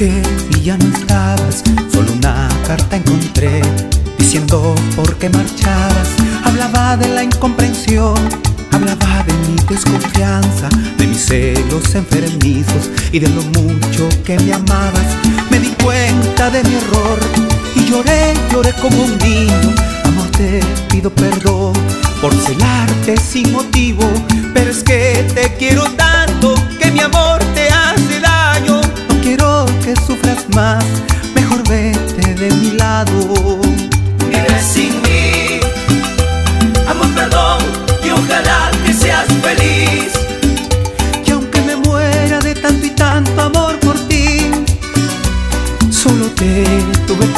busqué y ya no estabas, solo una carta encontré diciendo por qué marchabas. Hablaba de la incomprensión, hablaba de mi desconfianza, de mis celos enfermizos y de lo mucho que me amabas. Me di cuenta de mi error y lloré, lloré como un niño. Amor, te pido perdón por celarte sin motivo, pero es que te quiero tanto que mi amor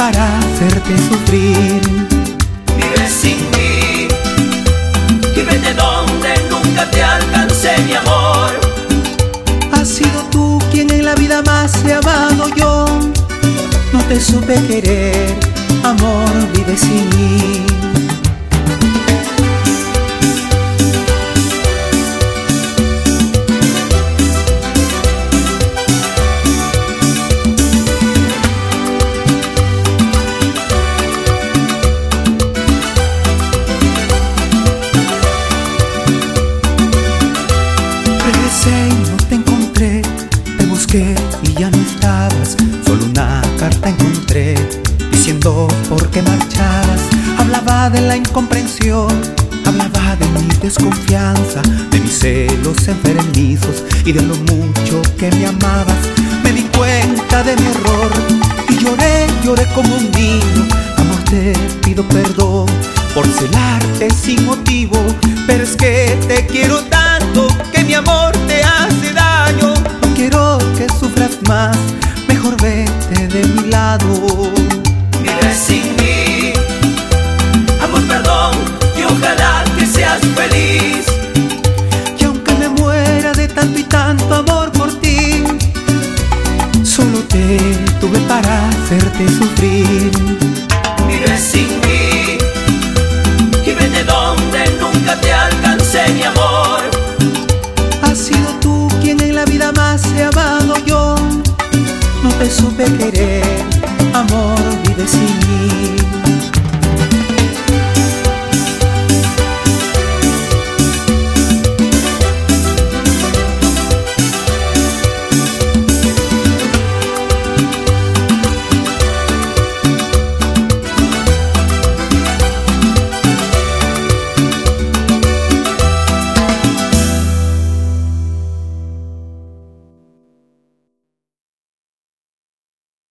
para hacerte sufrir. Vive sin mí y vete donde nunca te alcancé mi amor. Has sido tú quien en la vida más he amado yo. No te supe querer, amor, vive sin mí. Y no te encontré, te busqué y ya no estabas. Solo una carta encontré diciendo por qué marchabas. Hablaba de la incomprensión, hablaba de mi desconfianza, de mis celos enfermizos y de lo mucho que me amabas. Me di cuenta de mi error y lloré, lloré como un niño. Amor, te pido perdón por celarte sin motivo, pero es que te quiero tanto que mi amor te hace daño. No quiero que sufras más, mejor vete de mi lado. Vive sin mí, amor, perdón y ojalá que seas feliz. Y aunque me muera de tanto y tanto amor por ti, solo te tuve para hacerte sufrir. supe querer, amor, vive sin